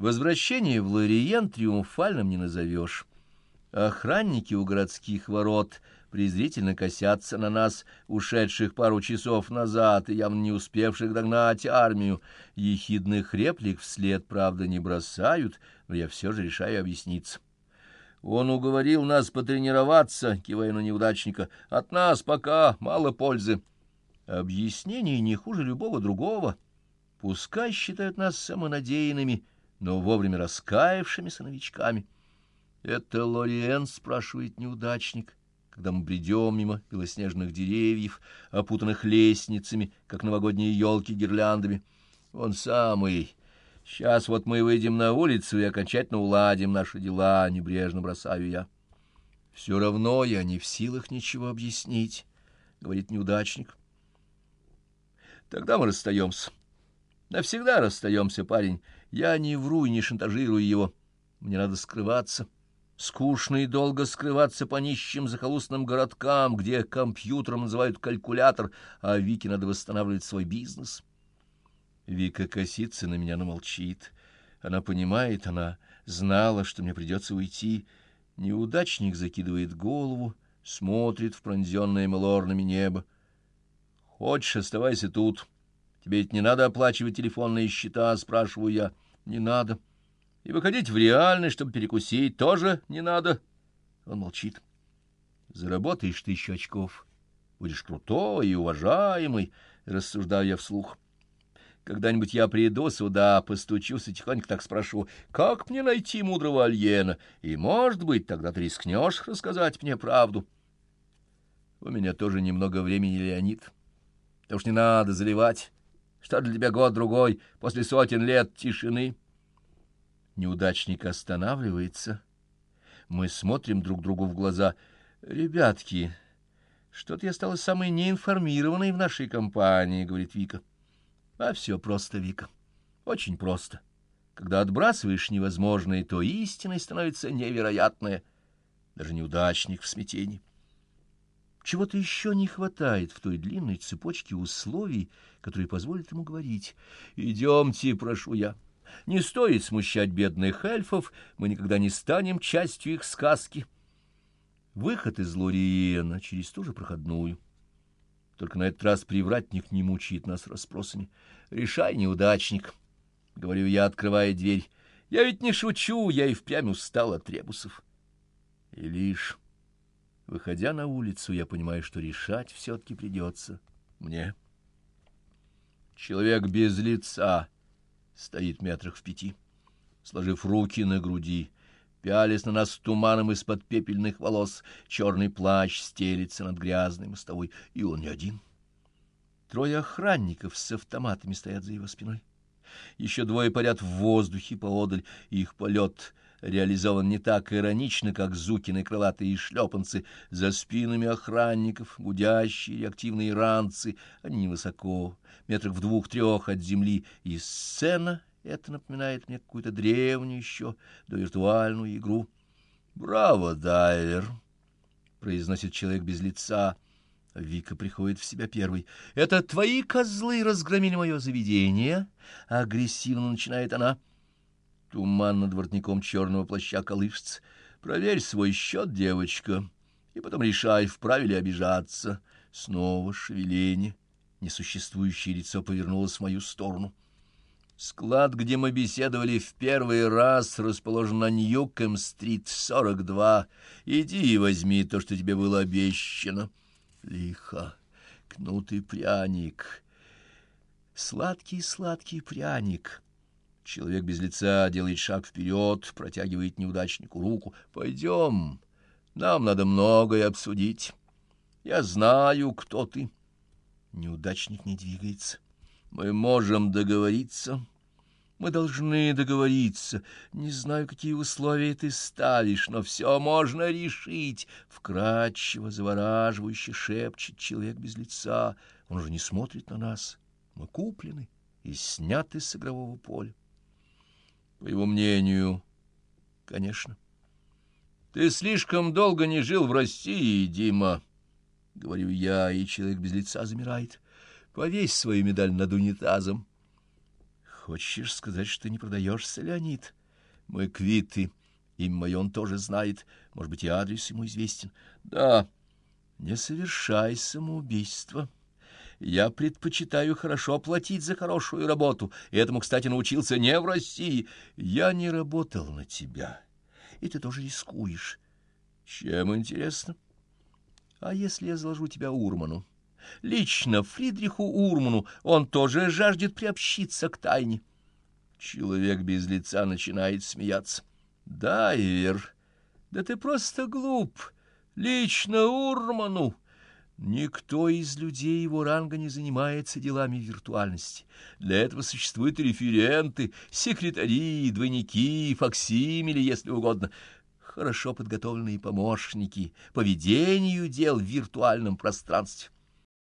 Возвращение в Лориен триумфальным не назовешь. Охранники у городских ворот презрительно косятся на нас, ушедших пару часов назад и явно не успевших догнать армию. Ехидных реплик вслед, правда, не бросают, но я все же решаю объясниться. Он уговорил нас потренироваться, кивая на неудачника. От нас пока мало пользы. Объяснение не хуже любого другого. Пускай считают нас самонадеянными, но вовремя раскаявшимися новичками. «Это Лориен?» — спрашивает неудачник, когда мы бредем мимо белоснежных деревьев, опутанных лестницами, как новогодние елки гирляндами. «Он самый. Сейчас вот мы выйдем на улицу и окончательно уладим наши дела», — небрежно бросаю я. «Все равно я не в силах ничего объяснить», — говорит неудачник. «Тогда мы расстаемся. Навсегда расстаемся, парень. Я не вру и не шантажирую его. Мне надо скрываться». Скучно и долго скрываться по нищим захолустным городкам, где компьютером называют калькулятор, а Вике надо восстанавливать свой бизнес. Вика косится на меня, но молчит. Она понимает, она знала, что мне придется уйти. Неудачник закидывает голову, смотрит в пронзенное мелорными небо. «Хочешь, оставайся тут. Тебе ведь не надо оплачивать телефонные счета?» — спрашиваю я. «Не надо». И выходить в реальность, чтобы перекусить, тоже не надо. Он молчит. Заработаешь тысячу очков. Будешь крутой и уважаемый, рассуждаю я вслух. Когда-нибудь я приду сюда, постучусь и тихонько так спрошу, как мне найти мудрого альена, и, может быть, тогда ты рискнешь рассказать мне правду. У меня тоже немного времени, Леонид. Да уж не надо заливать. Что для тебя год-другой после сотен лет тишины? Неудачник останавливается. Мы смотрим друг другу в глаза. «Ребятки, что-то я стала самой неинформированной в нашей компании», — говорит Вика. «А все просто, Вика. Очень просто. Когда отбрасываешь невозможное, то истиной становится невероятное. Даже неудачник в смятении. Чего-то еще не хватает в той длинной цепочке условий, которые позволят ему говорить. «Идемте, прошу я». Не стоит смущать бедных эльфов, мы никогда не станем частью их сказки. Выход из Лориена через ту же проходную. Только на этот раз привратник не мучает нас расспросами. «Решай, неудачник», — говорю я, открывая дверь. «Я ведь не шучу, я и впрямь устал от требусов». И лишь, выходя на улицу, я понимаю, что решать все-таки придется мне. Человек без лица — стоит метрах в пяти, сложив руки на груди, пялись на нас туманом из-под пепельных волос, черный плащ стелится над грязной мостовой, и он не один. Трое охранников с автоматами стоят за его спиной. Еще двое парят в воздухе поодаль, их полет реализован не так иронично, как Зукины крылатые шлепанцы. За спинами охранников гудящие реактивные ранцы, они невысоко, метрах в двух-трех от земли, и сцена это напоминает мне какую-то древнюю еще, довиртуальную игру. «Браво, дайвер!» — произносит человек без лица. Вика приходит в себя первой. «Это твои козлы разгромили мое заведение?» — агрессивно начинает она. Туман над воротником черного плаща колышется. Проверь свой счет, девочка, и потом решай, вправе ли обижаться. Снова шевеление. Несуществующее лицо повернулось в мою сторону. Склад, где мы беседовали в первый раз, расположен на Ньюкэм-стрит, 42. Иди и возьми то, что тебе было обещано. Лихо, кнутый пряник, сладкий-сладкий пряник — Человек без лица делает шаг вперед, протягивает неудачнику руку. «Пойдем, нам надо многое обсудить. Я знаю, кто ты». Неудачник не двигается. «Мы можем договориться». Мы должны договориться. Не знаю, какие условия ты ставишь, но все можно решить. Вкрадчиво, завораживающе шепчет человек без лица. Он уже не смотрит на нас. Мы куплены и сняты с игрового поля. По его мнению, конечно. Ты слишком долго не жил в России, Дима, — говорю я, и человек без лица замирает. Повесь свою медаль над унитазом. Хочешь сказать, что ты не продаешься, Леонид? Мы квиты. Имя мое он тоже знает. Может быть, и адрес ему известен. Да, не совершай самоубийство. Я предпочитаю хорошо платить за хорошую работу. И этому, кстати, научился не в России. Я не работал на тебя, и ты тоже рискуешь. Чем интересно? А если я заложу тебя Урману? Лично Фридриху Урману он тоже жаждет приобщиться к тайне. Человек без лица начинает смеяться. Да, Ивер, да ты просто глуп. Лично Урману. Никто из людей его ранга не занимается делами виртуальности. Для этого существуют референты, секретари, двойники, факсимили, если угодно, хорошо подготовленные помощники по ведению дел в виртуальном пространстве.